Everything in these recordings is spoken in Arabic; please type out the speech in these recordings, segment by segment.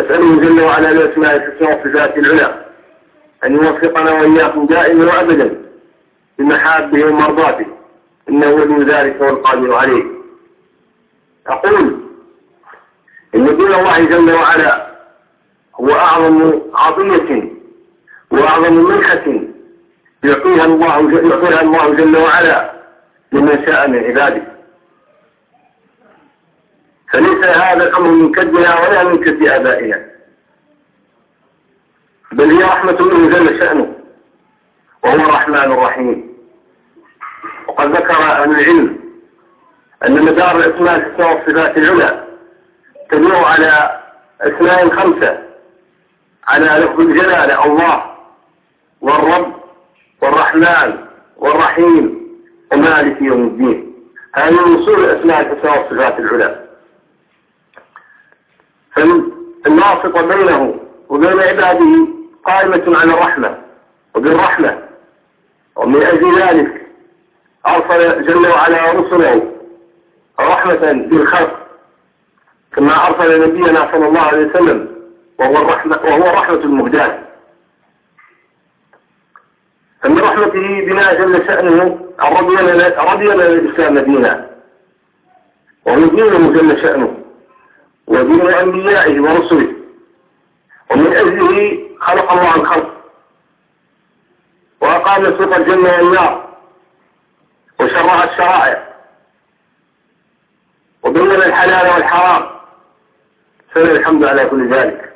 أسأله جل وعلا بأسماء الحسنى وصفاته العلى أن يوفقنا وإياكم دائما وأبدا بمحابه ومرضاته إنه ولي ذلك والقادر عليه. أقول إن دين الله جل وعلا هو أعظم عطية وأعظم منحة يعطيها الله يعطيها الله جل وعلا لمن شاء من عباده. فليس هذا الأمر من كدنا ولا من كد آبائنا. بل هي رحمة منه جل شأنه وهو الرحمن الرحيم. وقد ذكر أهل العلم أن مدار الأسماء الحسنى والصفات العلى تدور على أسماء خمسة على لفظ الجلالة الله والرب والرحمن والرحيم ومالك يوم الدين. هذه من اصول الأسماء الحسنى والصفات العلى فالواسطة بينه وبين عباده قائمة على الرحمة وبالرحمة. ومن أجل ذلك أرسل جل وعلا رسله رحمة بالخلق كما أرسل نبينا صلى الله عليه وسلم وهو الرحمة, وهو الرحمة المهداة. فمن رحمته بنا جل شأنه رضي لنا الإسلام دينا وهو دينه جل شأنه. ودين أنبيائه ورسله. ومن أجله خلق الله الخلق. وأقام سوق الجنة والنار. وشرع الشرائع. وبين الحلال والحرام. فله الحمد على كل ذلك.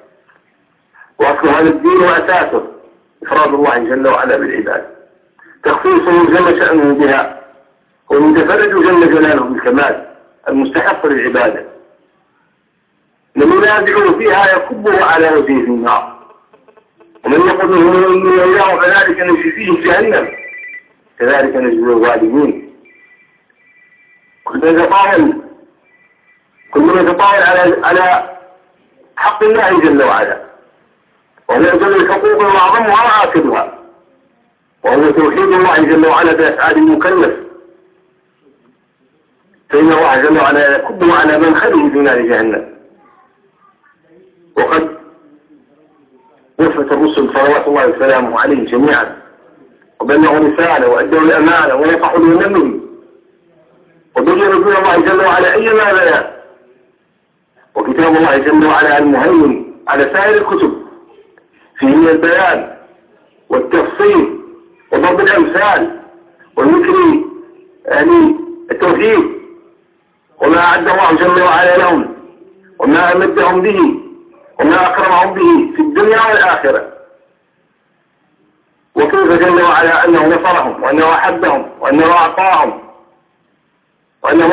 وأصل هذا الدين وأساسه إفراد الله جل وعلا بالعباد. تخصيصه جل شأنه بها. ومتفرد جل جلاله بالكمال المستحق للعبادة. ينازع فيها يكبه على وجهه في النار. ومن يقول منه إني إله فذلك نجزي فيه جهنم. كذلك نجزي الظالمين. كل يتطاول كل من يتطاول على على حق الله جل وعلا. وهو جل الحقوق واعظمها وعاقبها وهو توحيد الله جل وعلا بأفعال المكلف فإن الله جل وعلا يكب على من خليه في نار جهنم. وقد وفت الرسل صلوات الله وسلامه عليه جميعا. وبلغوا رسالة وأدوا الأمانة ونصحوا للنبي وبينوا دين الله جل وعلا أي ما وكتاب الله جل وعلا المهيمن على سائر الكتب. فيه البيان والتفصيل وضرب الأمثال والذكر يعني التوحيد. وما أعد الله جل وعلا لهم وما أمدهم به وما أكرمهم به في الدنيا والآخرة. وكيف جل وعلا أنه نصرهم وأنه أحبهم وأنه أعطاهم وأنه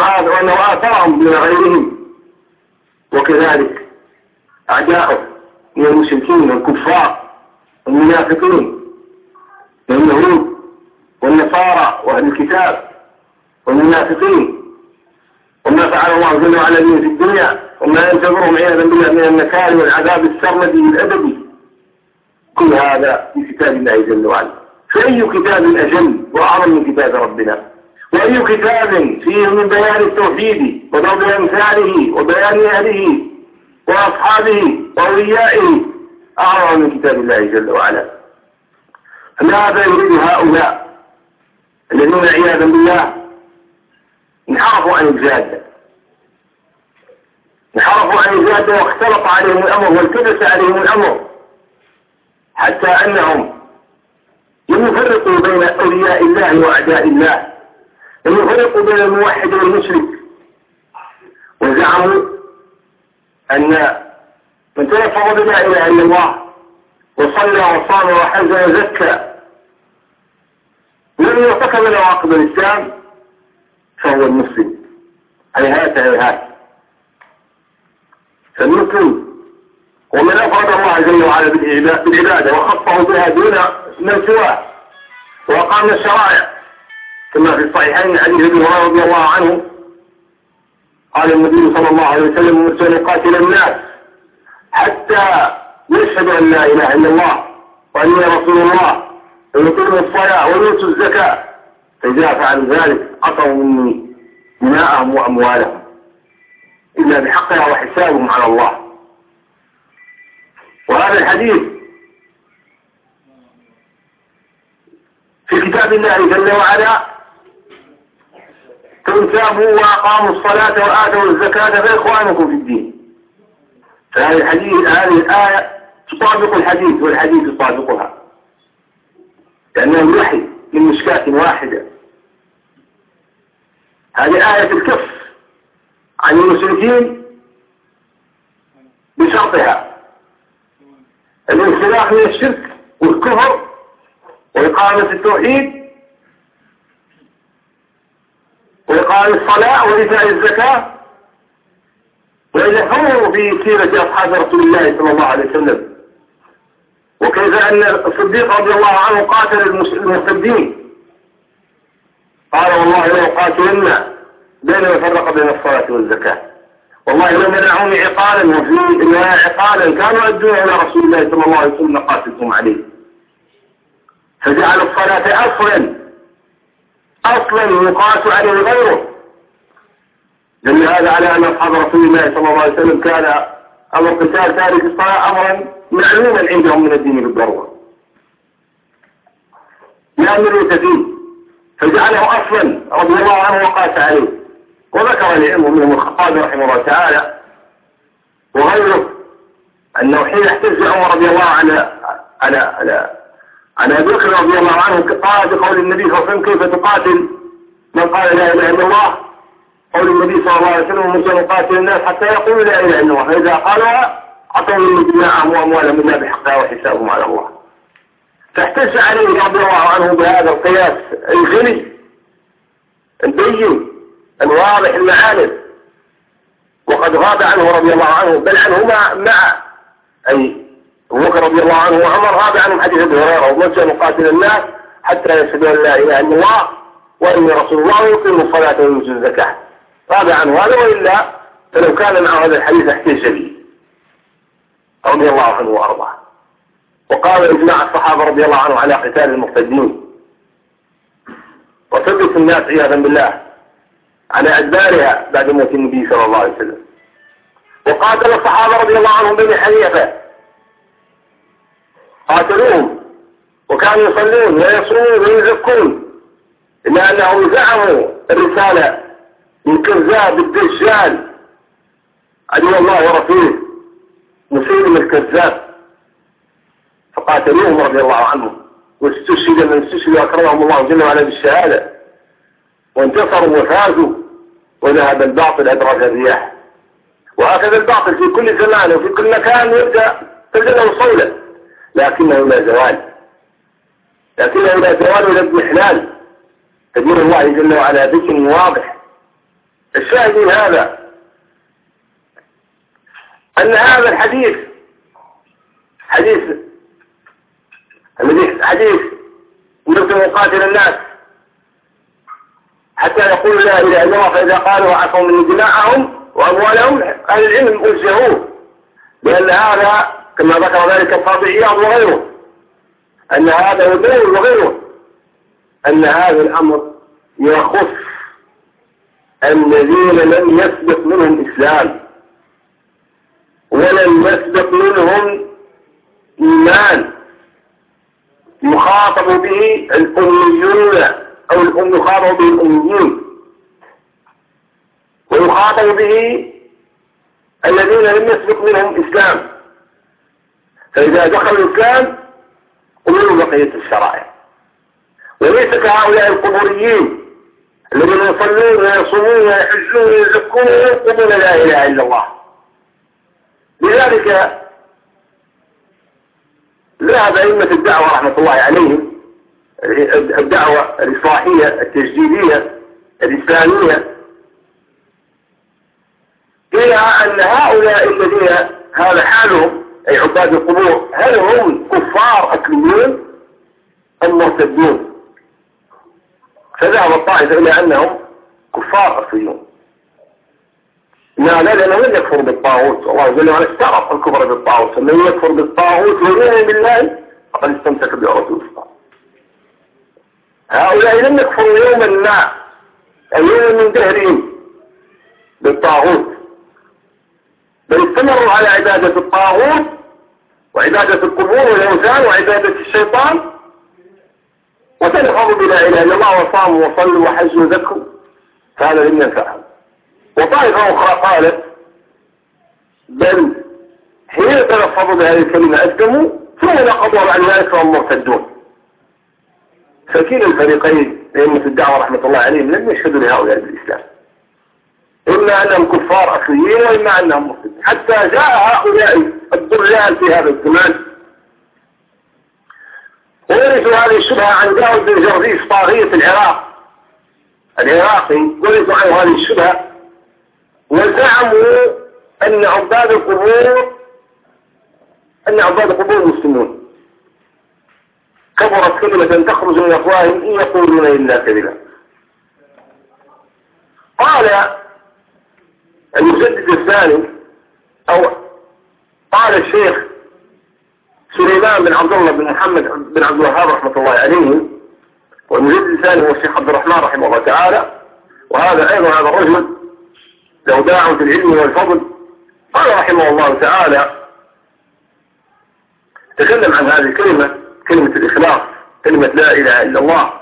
آثرهم من غيرهم. وكذلك أعداؤه من المشركين والكفار والمنافقين واليهود والنصارى وأهل الكتاب والمنافقين. وما فعل الله جل وعلا به في الدنيا. وما ينتظرهم عياذا بالله من النكال والعذاب السرمدي الأبدي كل هذا في كتاب الله جل وعلا. فأي كتاب أجل وأعظم من كتاب ربنا؟ وأي كتاب فيه من بيان التوحيد وضرب أمثاله وبيان أهله وأصحابه وأوليائه؟ أعظم من كتاب الله جل وعلا. فماذا يريد هؤلاء الذين عياذا بالله؟ انحرفوا عن الجادة. انحرفوا عن الجادة واختلط عليهم الأمر والتبس عليهم الأمر. حتى أنهم لم يفرقوا بين أولياء الله وأعداء الله. لم يفرقوا بين الموحد والمشرك. وزعموا أن من تلفظ بلا إله إلا الله وصلى وصام وحج وزكى لم يرتكب نواقض الإسلام فهو المسلم. هيهات هيهات فالمسلم ومن أفرد الله جل وعلا بالعبادة. وخصه بها دون من سواه. وأقام الشرائع. كما في الصحيحين حديث ابي هريرة رضي الله عنه. قال النبي صلى الله عليه وسلم امرت ان يقاتل الناس حتى يشهدوا أن لا إله إلا الله واني رسول الله. ويقيموا الصلاة ويؤتوا الزكاة. فإذا فعلوا ذلك. عطوا مني دماءهم وأموالهم. إلا بحقها وحسابهم على الله. وهذا الحديث في كتاب الله جل وعلا فإن تابوا وأقاموا الصلاة وآتوا الزكاة فإخوانكم في الدين. فهذه الحديث هذه الآية تطابق الحديث والحديث يطابقها. لأنه وحي من مشكاة واحدة. هذه آية الكف. عن المشركين بشرطها. الانسلاخ من الشرك والكفر وإقامة التوحيد وإقام الصلاة وإيتاء الزكاة. وإذا في سيرة أصحاب رسول الله صلى الله عليه وسلم وكيف أن الصديق رضي الله عنه قاتل المرتدين قال والله لو قاتلنا بين يفرق بين الصلاة والزكاة. والله لو منعوني عقالا وفي عقالا كانوا أدوه إلى رسول الله صلى الله عليه وسلم قاتلتم عليه. فجعل الصلاة أصلا أصلا يقاس عليه غيره. لأن هذا على أن أصحاب رسول الله صلى الله عليه وسلم كان أمر قتال تارك الصلاة أمرا معلوما عندهم من الدين بالضرورة. يأمر فيه فجعله أصلا رضي الله عنه وقاس عليه. وذكر العلم منهم الخطاب رحمه الله تعالى وغيره أنه حين احتج عمر رضي الله عنه على على عن أبي بكر رضي الله عنه قال بقول النبي صلى الله عليه وسلم كيف تقاتل؟ من قال لا إله إلا الله. قول النبي صلى الله عليه وسلم ومن نقاتل الناس حتى يقولوا لا إله إلا الله. فإذا قالوا عطوا من دماءهم وأموالهم الله بحقها وحسابهم على الله. فاحتج عليه رضي الله عنه بهذا القياس الغني البين. الواضح المعالم وقد غاب عنه رضي الله عنه بل عنهما مع أي أبو بكر رضي الله عنه وعمر غاب عنهم حديث أبي هريرة ومن نقاتل الناس حتى يشهدوا أن لا إله إلا الله واني رسول الله ويقيموا الصلاة ويؤتوا الزكاة. غاب عنه هذا وإلا فلو كان مع هذا الحديث احتج به رضي الله عنه وأرضاه. وقال إجماع الصحابة رضي الله عنهم على قتال المرتدين. وثبت الناس عياذا بالله. على ادبارها بعد موت النبي صلى الله عليه وسلم. وقاتل الصحابة رضي الله عنهم بني حنيفه قاتلوهم. وكانوا يصلون ويصومون ويزكون. إلا أنهم زعموا الرسالة من كذاب الدجال. عدو الله ورسوله. مسلم الكذاب. فقاتلوهم رضي الله عنهم. واستشهد من استشهد أكرمهم الله جل وعلا بالشهادة. وانتصروا وفازوا. وذهب الباطل أدرج الرياح. وهكذا الباطل في كل زمان وفي كل مكان يبدأ تجد له صولة لكنه لا زوال. لكنه لا زوال ولا اضمحلال تدين الله جل وعلا ذكر واضح. الشاهد من هذا أن هذا الحديث حديث حديث نفس مقاتل الناس. حتى يقول لا إله إلا الله فإذا قالوا عفوا من دماءهم وأموالهم أهل العلم أجزهوه لأن هذا كما ذكر ذلك القاضي وغيره. أن هذا يدور وغيره. أن هذا الأمر يخص الذين لم يسبق منهم إسلام. ولم يسبق منهم إيمان. يخاطب به الأميون. أو الأم يخاطب به الأميين ويخاطب به الذين لم يسبق منهم إسلام. فإذا دخلوا الإسلام أمروا بقية الشرائع. وليس كهؤلاء القبوريين الذين يصلون ويصومون ويحجون ويزكون وينقضون لا إله إلا الله. لذلك ذهب أئمة الدعوة رحمة الله عليهم الدعوة الإصلاحية التجديدية الإسلامية. إلى أن هؤلاء الذين هذا حالهم أي عباد القبور هل هم كفار أكليون أم مرتدون؟ فذهب الطائفة إلى أنهم كفار أكليون. لا لا لأنه من يكفر بالطاغوت. الله جل وعلا اشترط الكفر بالطاغوت. فمن يكفر بالطاغوت ويؤمن بالله فقد استمسك بعروة الوثقى هؤلاء لم يكفروا يوما ما. يوم من دهرهم. بالطاغوت. بل استمروا على عبادة الطاغوت وعبادة القبور والأوثان وعبادة الشيطان. وتلفظوا بلا إله إلا الله وصاموا وصلوا وحجوا وذكروا فهذا لم ينفعهم. وطائفة أخرى قالت بل حين تلفظوا بهذه الكلمة أسلموا ثم نقضوا بعد ذلك فهم مرتدون. فكلا الفريقين أئمة الدعوة رحمة الله عليهم لم يشهدوا لهؤلاء بالإسلام إما أنهم كفار أصليين وإما أنهم مسلمين. حتى جاء هؤلاء الضلال في هذا الزمان. ورثوا هذه الشبهة عن داود بن جرزيس طاغية العراق. العراقي ورثوا عنه هذه الشبهة. وزعموا أن عباد القبور أن عباد القبور كبرت كلمة تخرج من أفواههم إن يقولون إلا كذبا. قال المسدد الثاني أو قال الشيخ سليمان بن عبد الله بن محمد بن عبد الوهاب رحمة الله عليه والمجدد الثاني هو الشيخ عبد الرحمن رحمه الله تعالى وهذا أيضا هذا الرجل له داع في العلم والفضل. قال رحمه الله تعالى تكلم عن هذه الكلمة كلمة الإخلاص كلمة لا إله إلا الله.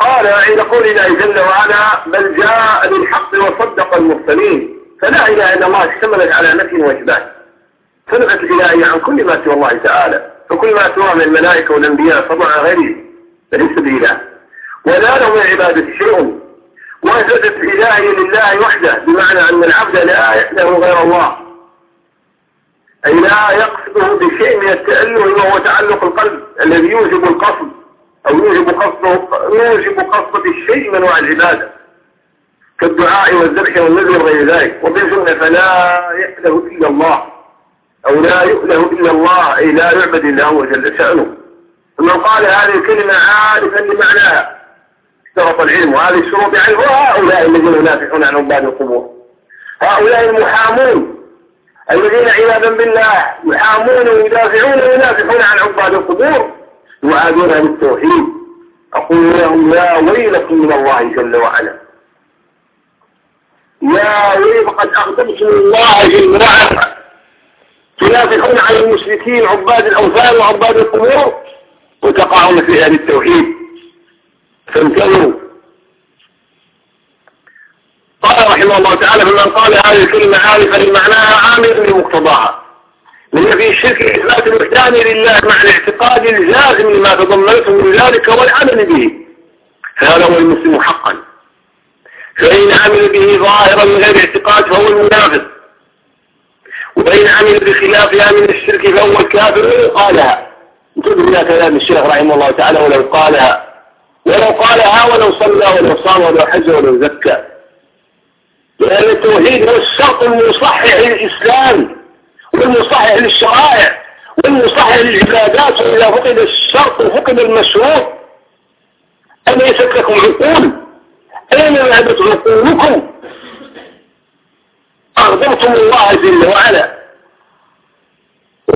قال عند قول الله جل وعلا بل جاء بالحق وصدق المرسلين. فلا إله إلا الله اشتملت على نفي وإثبات فنفت الإلهية عن كل ما سوى الله تعالى فكل ما سوى من الملائكة والأنبياء فضع غيره فليس بإله. ولا له من عبادة شيء. وأثبتت الإلهية لله وحده بمعنى أن العبد لا يأله غير الله. أي لا يقصده بشيء من التأله وهو تعلق القلب الذي يوجب القصد أو يوجب قصده يوجب قصد الشيء من أنواع العبادة كالدعاء والذبح والنذر وغير ذلك. وبالجملة فلا يأله إلا الله أو لا يؤله إلا الله أي لا يعبد إلا هو جل شأنه. ومن قال هذه الكلمة عارفا لمعناها. اشترط العلم. وهذه الشروط عنه هؤلاء الذين ينافحون عن عباد القبور. هؤلاء المحامون. الذين عياذا بالله يحامون ويدافعون وينافحون عن عباد القبور يعادون بالتوحيد أقول لهم يا ويلكم من الله جل وعلا. يا ويل قد أغضبتم الله جل وعلا تنافحون على المشركين عباد الأوثان وعباد القبور وتقعون في أهل التوحيد. فانتظروا قال رحمه الله تعالى فمن قال هذه الكلمة عارفا لمعناها عامل بمقتضاها من في الشرك إثبات الوحدان لله مع الاعتقاد الجازم لما تضمنته من ذلك والعمل به. فهذا هو المسلم حقا. فإن عمل به ظاهرا من غير اعتقاد فهو المنافق. وإن عمل بخلافها من الشرك فهو الكافر قالها. انتبه إلى كلام الشيخ رحمه الله تعالى ولو قالها. ولو قالها ولو صلى ولو صام ولو حج ولو زكى. لأن التوحيد هو الشرط المصحح للإسلام والمصحح للشرائع والمصحح للعبادات وإذا فقد الشرط وفقد المشروط. أليست لكم عقول. أين ذهبت عقولكم؟ أغضبتم الله جل وعلا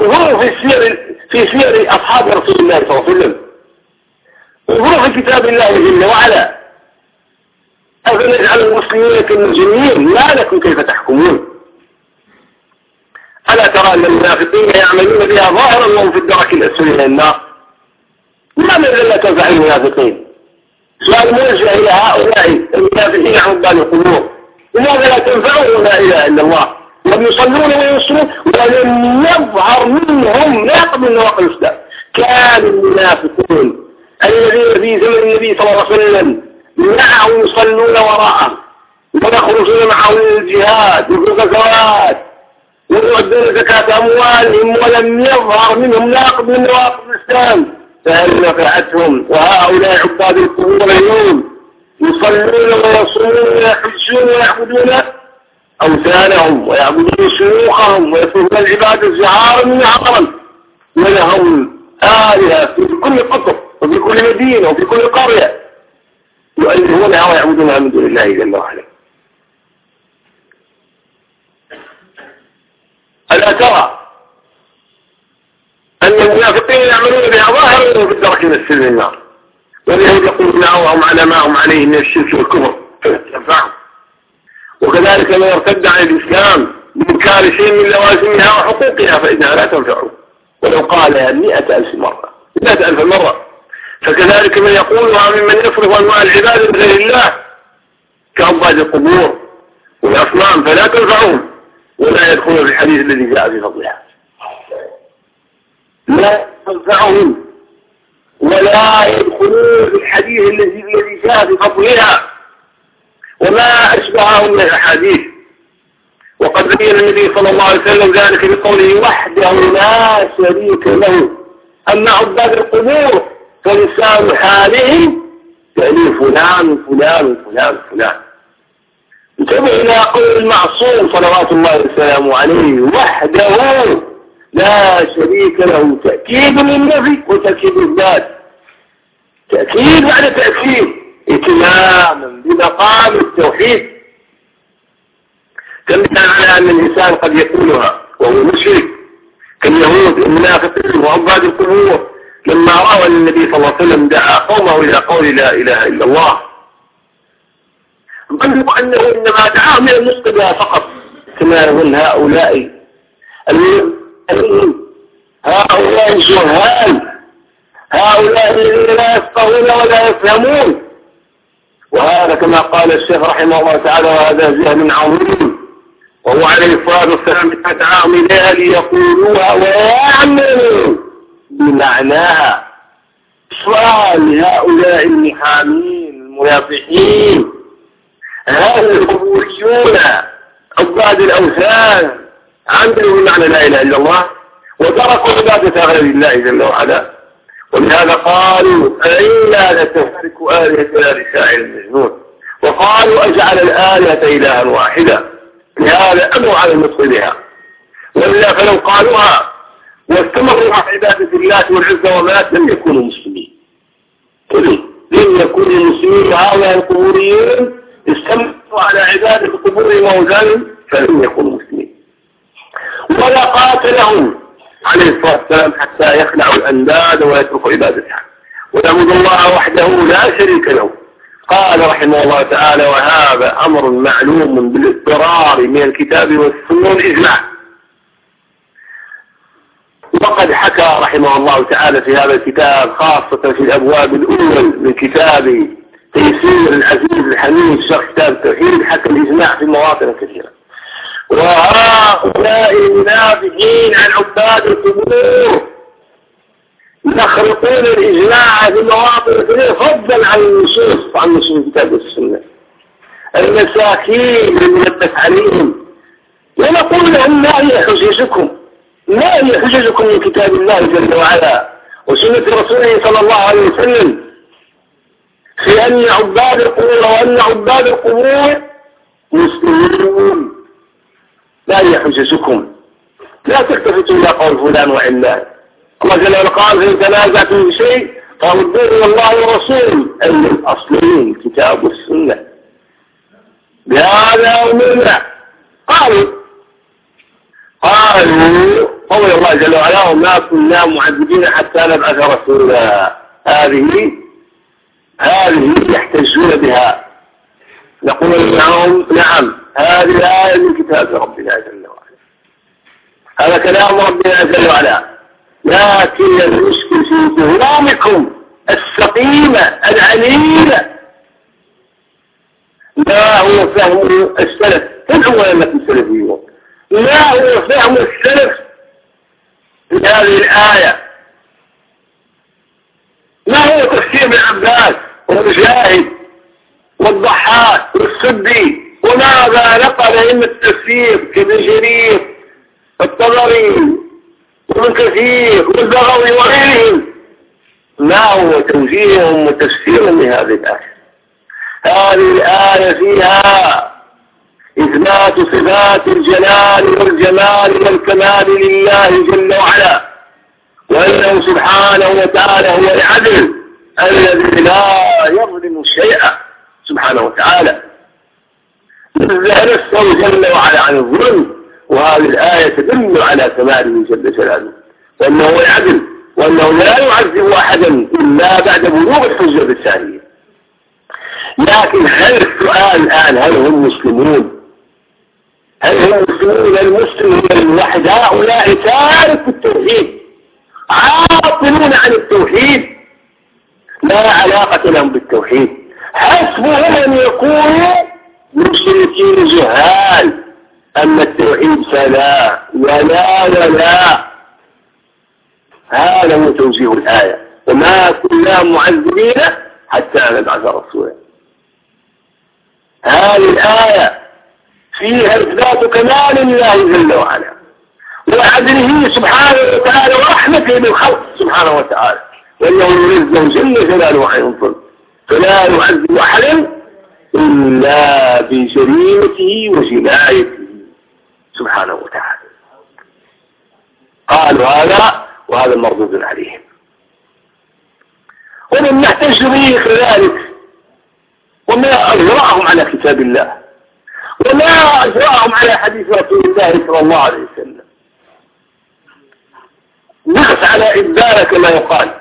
انظروا في سير في سير أصحاب رسول الله صلى الله عليه وسلم. انظروا في كتاب الله جل وعلا. أفنجعل المسلمين كالمجرمين ما لكم كيف تحكمون؟ ألا ترى أن المنافقين يعملون بها ظاهرا وهم في الدرك الأسفل من النار؟ ما الذي لا تنفع المنافقين؟ سؤال موجه إلى هؤلاء المنافقين عن بال القلوب لماذا لا تنفعهم لا إله إلا الله؟ لم يصلون ويصلون ولم يظهر منهم ناقض من نواقض الإسلام. كان المنافقون الذين في زمن النبي صلى الله عليه وسلم معه يصلون وراءه. ويخرجون معه للجهاد وفي الغزوات ويؤدون زكاة أموالهم ولم يظهر منهم ناقض من نواقض الإسلام. فهل نفعتهم؟ وهؤلاء عباد القبور اليوم يصلون ويصومون ويحجون ويعبدون أوثانهم ويعبدون شيوخهم ويصومون العبادة زعارا من عقرا ولهم آلهة في كل قطر وفي كل مدينة وفي كل قرية. يؤلهونها ويعبدونها من دون الله جل وعلا ألا ترى أن المنافقين يعملون بها ظاهرا في الدرك من السلم النار واليهود يقولون وهم على ما هم عليه من الشرك والكفر وكذلك من ارتد عن الإسلام بإنكار شيء من لوازمها وحقوقها فإنها لا تنفعه ولو قالها مئة ألف مرة مئة ألف مرة فكذلك من يقولها ممن يصرف أنواع العباد لغير الله كعباد القبور والأصنام فلا تنفعهم ولا يدخلون في الحديث الذي جاء في فضلها لا تنفعهم ولا يدخلون في الحديث الذي الذي جاء في فضلها وما أشبهه من الأحاديث. وقد بين النبي صلى الله عليه وسلم ذلك بقوله وحده لا شريك له أما عباد القبور فلسان حالهم يعني فلان فلان فلان فلان. انتبه إلى قول المعصوم صلوات الله وسلامه عليه وحده لا شريك له تأكيد للنفي وتأكيد الذات تأكيد بعد تأكيد إتماما بمقام التوحيد. كما على أن الإنسان قد يقولها وهو مشرك كاليهود المنافقين وعباد القبور. لما رأوا أن النبي صلى الله عليه وسلم دعا قومه إلى قول لا إله إلا الله. ظنوا أنه إنما دعاهم إلى بها فقط كما يظن هؤلاء هؤلاء الجهال هؤلاء الذين لا يفقهون ولا يفهمون. وهذا كما قال الشيخ رحمه الله تعالى وهذا جهل عظيم. وهو عليه الصلاة والسلام دعاهم إليها ليقولوها ويعملوا. بمعناها. سؤال هؤلاء المحامين المنافقين هل القبوريون عباد الأوثان. عندهم معنى لا إله إلا الله. وتركوا عبادة غير الله جل وعلا. ولهذا قالوا أئنا لتفرك آلهتنا لشاعر المجنون؟ وقالوا أجعل الآلهة إلها واحدة. لهذا أمر على بها. وإلا فلو قالوها واستمروا على عبادة الله والعزة ومات لم يكونوا مسلمين. لم يكونوا مسلمين هؤلاء القبوريون استمروا على عبادة القبور وأوزانهم فلم يكونوا مسلمين. ولا قاتلهم عليه الصلاة والسلام حتى يخلعوا الأنداد ويتركوا عبادتها ونعبد الله وحده لا شريك له. قال رحمه الله تعالى وهذا أمر معلوم بالاضطرار من الكتاب والسنة والإجماع. وقد حكى رحمه الله تعالى في هذا الكتاب خاصة في الأبواب الأول من كتاب تيسير العزيز الحميد شرح كتاب التوحيد حكى الإجماع في مواطن كثيرة. وهؤلاء المنافقين عن عباد القبور يخلقون الإجماع في مواطن كثيرة فضلا عن النصوص عن نصوص الكتاب والسنة المساكين الملبس عليهم ونقول لهم ما هي حججكم ما هي حججكم من كتاب الله جل وعلا وسنة رسوله صلى الله عليه وسلم في أن عباد القبور وأن عباد القبور مسلمون. لا هي حججكم لا تلتفتوا إلى قول فلان وعلان الله جل وعلا قال فإن تنازعتم بشيء فردوه الله ورسوله أي الأصلين الكتاب والسنة بهذا أمرنا قالوا قالوا قول الله جل وعلا وما كنا معذبين حتى نبعث رسولا. هذه هذه يحتجون بها. نقول لهم نعم هذه الآية من كتاب ربنا جل وعلا. هذا كلام ربنا جل وعلا. لكن المشكل في فهمكم السقيمة العليلة ما هو فهم السلف. تدعو أئمة السلفيون ما هو فهم السلف في هذه الآية. ما هو تفسير ابن عباس والمجاهد والضحاك والسدي؟ وماذا نقل ائمه التفسير كابن جرير الطبري وابن كثير والبغوي وغيرهم؟ ما هو توجيههم وتفسيرهم لهذه الآية؟ هذه الآية فيها إثبات صفات الجلال والجمال والكمال لله جل وعلا. وأنه سبحانه وتعالى هو العدل الذي لا يظلم شيئا سبحانه وتعالى. نزه نفسه جل وعلا عن الظلم وهذه الآية تدل على كماله جل جلاله. وأنه هو العدل وأنه لا يعذب أحدا إلا بعد بلوغ الحجة الثانية لكن هل السؤال الآن هل هم مسلمون؟ هل هم المسلمون المسلم الواحد هؤلاء تارك التوحيد. عاطلون عن التوحيد. لا علاقة لهم بالتوحيد. حسبهم أن يكونوا مشركين جهال. أما التوحيد فلا ولا ولا. هذا هو توجيه الآية. وما كنا معذبين حتى نبعث رسولا. هذه الآية فيها إثبات كمال الله جل وعلا. وعدله سبحانه وتعالى ورحمته بالخلق سبحانه وتعالى. وأنه ينزه جل جلاله عن ينفذ فلا يعذب أحدا إلا بجريمته وجنايته سبحانه وتعالى. قالوا هذا وهذا مردود عليهم. ومن نحتج به كذلك. وما أجرأهم على كتاب الله. وما أجرأهم على حديث رسول الله صلى الله عليه وسلم. نقص على إدبار كما يقال.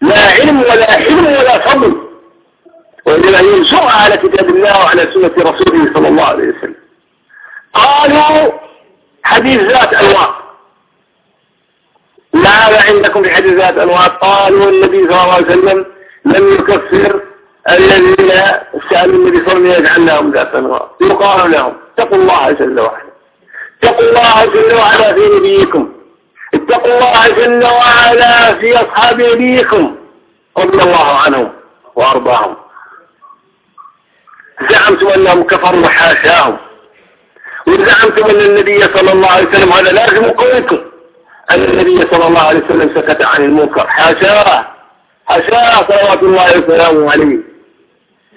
لا علم ولا حلم ولا فضل. وإنما ينشر على كتاب الله وعلى سنة رسوله صلى الله عليه وسلم. قالوا حديث ذات أنواع. ماذا عندكم في حديث ذات أنواع. قالوا النبي صلى الله عليه وسلم لم يكفر الذين سألوا النبي صلى الله عليه وسلم يجعلناهم ذات أنواع يقال لهم اتقوا الله جل وعلا. اتقوا الله جل وعلا في نبيكم. اتقوا الله جل وعلا في أصحاب نبيكم. رضي الله عنهم وأرضاهم. زعمتم أنهم كفروا وحاشاهم. وزعمتم أن النبي صلى الله عليه وسلم هذا لازم قولكم. أن النبي صلى الله عليه وسلم سكت عن المنكر. حاشاه. حاشاه صلوات الله وسلامه عليه.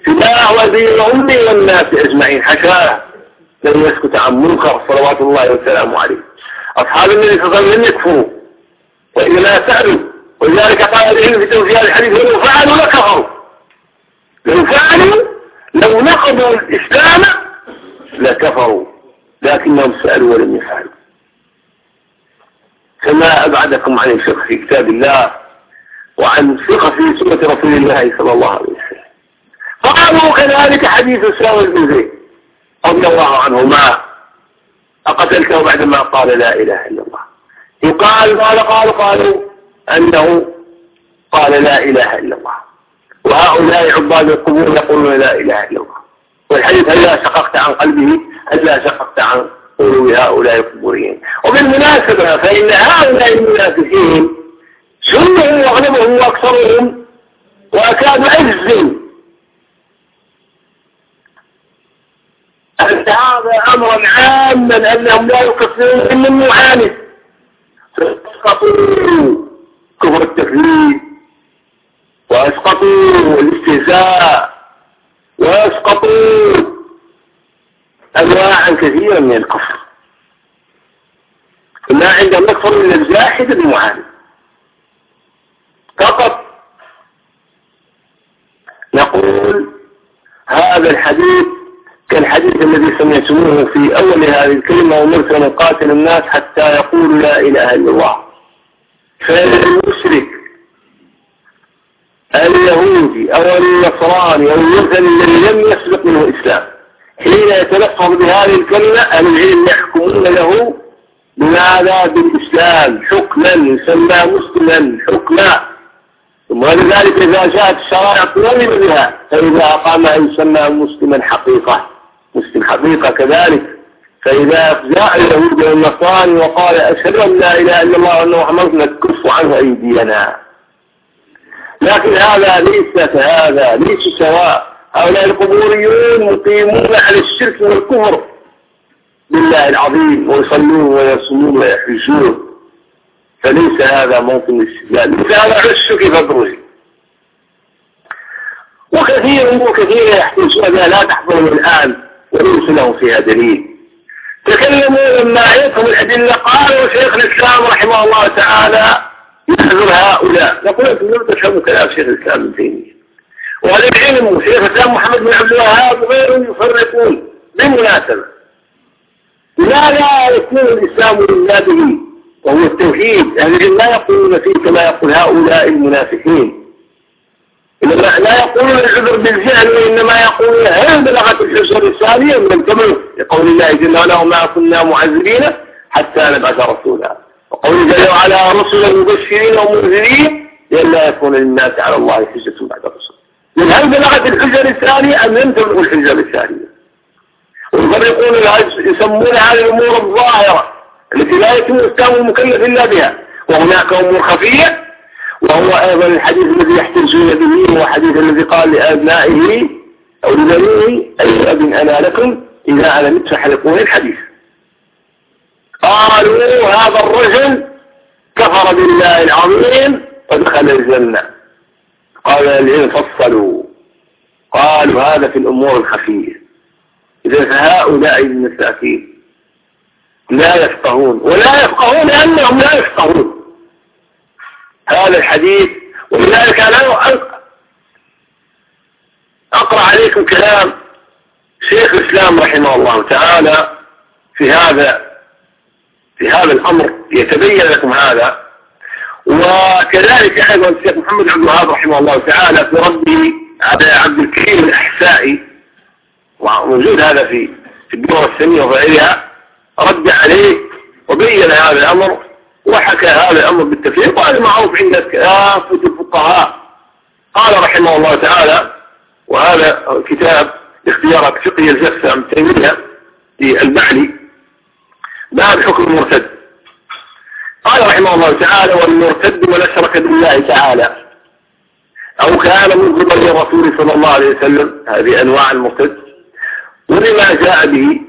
فداه وزير أمي والناس أجمعين. حاشاه لم يسكت عن منكر صلوات الله وسلامه عليه. أصحاب النبي صلى الله عليه وسلم لم يكفروا. وإذا لا سألوا ولذلك قال العلم في توفيق الحديث لو فعلوا لكفروا. لو فعلوا لو نقضوا الإسلام لكفروا. لكنهم سألوا ولم يفعلوا. كما أبعدكم عن الفقه في كتاب الله وعن فقه في سنة رسول الله صلى الله عليه وسلم. فقالوا كذلك حديث أسامة بن زيد رضي الله عنهما. أقتلته بعدما قال لا إله إلا الله. يقال قال قالوا قالوا أنه قال لا إله إلا الله. وهؤلاء عباد القبور يقولون لا إله إلا الله. والحديث هل شققت عن قلبه؟ هل شققت عن قلوب هؤلاء القبوريين؟ وبالمناسبة فإن هؤلاء المنافقين سنهم وأغلبهم وأكثرهم وأكاد أجزم أن هذا أمرا عاما أنهم لا يكفرون من المعاند فاسقطوا كفر التكليف وأسقطوا الاستهزاء وأسقطوا أنواعا كثيرة من الكفر. ما عندهم يكفر من الجاحد المعاند فقط نقول هذا الحديث كالحديث الذي سمعتموه في أول هذه الكلمة ومرت من قاتل الناس حتى يقولوا لا إله إلا الله. فالمشرك اليهودي أو النصراني أو المسلم الذي لم يسبق منه إسلام حين يتلفظ بهذه الكلمة العلم يحكمون له بماذا بالإسلام؟ حكما يسمى مسلما حكما. ثم ولذلك إذا جاءت الشرائع قوم بها فإذا أقامها يسمى مسلما حقيقة. مسلم حقيقة كذلك. فإذا جاء اليهود والنصارى وقال أشهد أن لا إله إلا الله وأن محمد نكف عنه أيدينا. لكن هذا ليس كهذا ليس سواء. هؤلاء القبوريون مقيمون على الشرك والكفر بالله العظيم ويصلون ويصومون ويحجون فليس هذا موطن الاستدلال. ليس هذا عشك فدرجي وكثير وكثير بها لا تحضرهم الآن. وليس لهم فيها دليل تكلموا لما عيتهم الأدلة. قالوا شيخ الإسلام رحمه الله تعالى يحذر هؤلاء. نقول أنتم لم تفهموا كلام شيخ الإسلام ابن تيمية. العلم شيخ الإسلام محمد بن عبد الوهاب وغيرهم يفرقون بالمناسبة. لا لا يكون الإسلام به وهو التوحيد. أهل العلم لا يقولون فيه كما يقول هؤلاء المنافقين. لا يقولون العذر بالجهل وإنما يقولون هل بلغت الحجر الثانية من الكمل لقول الله جل وعلا وما كنا معذبين حتى نبعث رسولا. وقول جل وعلا رسلا مبشرين ومنذرين لئلا يكون للناس على الله حجة بعد الرسل. من هل بلغت الحجر الثانية أم لم تبلغ الحجر الثانية؟ ويفرقون يسمون هذه الأمور الظاهرة التي لا يتم إسلام المكلف إلا بها وهناك أمور خفية وهو أيضا الحديث الذي يحتجون به هو حديث الذي قال لأبنائه أو لبنيه أي أب أنا لكم إذا علمت فحلقون الحديث. قالوا هذا الرجل كفر بالله العظيم ودخل الجنة. قال العلم فصلوا. قالوا هذا في الأمور الخفية. إذا فهؤلاء المساكين لا يفقهون ولا يفقهون لأنهم لا يفقهون. هذا الحديث ولذلك أنا أقرأ عليكم كلام شيخ الإسلام رحمه الله تعالى في هذا في هذا الأمر يتبين لكم هذا. وكذلك أيضا الشيخ محمد عبد الوهاب رحمه الله تعالى في ربه على عبد الكريم الأحسائي وموجود هذا في في الدورة السنية وغيرها رد عليه وبين هذا الأمر وحكى هذا الأمر بالتفريق وهذا معروف عند كافة الفقهاء. قال رحمه الله تعالى وهذا كتاب اختيارات فقهية الجسام تيمية للبحلي باب حكم المرتد. قال رحمه الله تعالى والمرتد من أشرك بالله تعالى. أو كان مغضبا للرسول صلى الله عليه وسلم. هذه أنواع المرتد. ولما جاء به.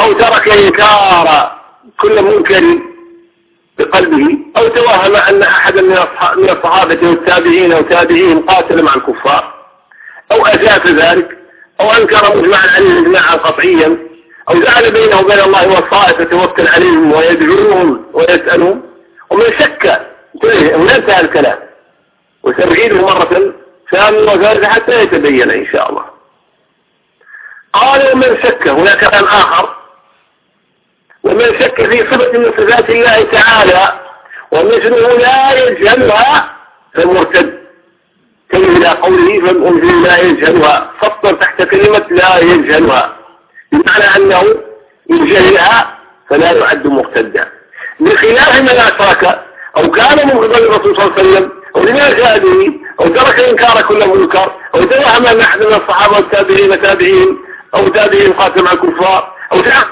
أو ترك إنكار كل منكر بقلبه أو توهم أن أحدا من الصحابة والتابعين وتابعيهم قاتل مع الكفار أو أجاف ذلك أو أنكر مجمعا عليه إجماعا قطعيا أو جعل بينه وبين الله وصائف يتوكل عليهم ويدعوهم ويسألهم ومن شك انتهى الكلام. وسنعيده مرة ثانية وثالثة حتى يتبين إن شاء الله. قال ومن شك هناك كلام آخر ومن شك في صفة من صفات الله تعالى ومثله لا يجهلها فالمرتد. كما إلى قوله فالمثل لا يجهلها فطر تحت كلمة لا يجهلها. بمعنى أنه يجهلها فلا يعد مرتدا. بخلاف من أشرك أو كان مبغضا للرسول صلى الله عليه وسلم أو لما جاء به أو ترك إنكار كل منكر أو توهم أن أحد من الصحابة والتابعين تابعين أو تابعين قاتل مع الكفار أو تعق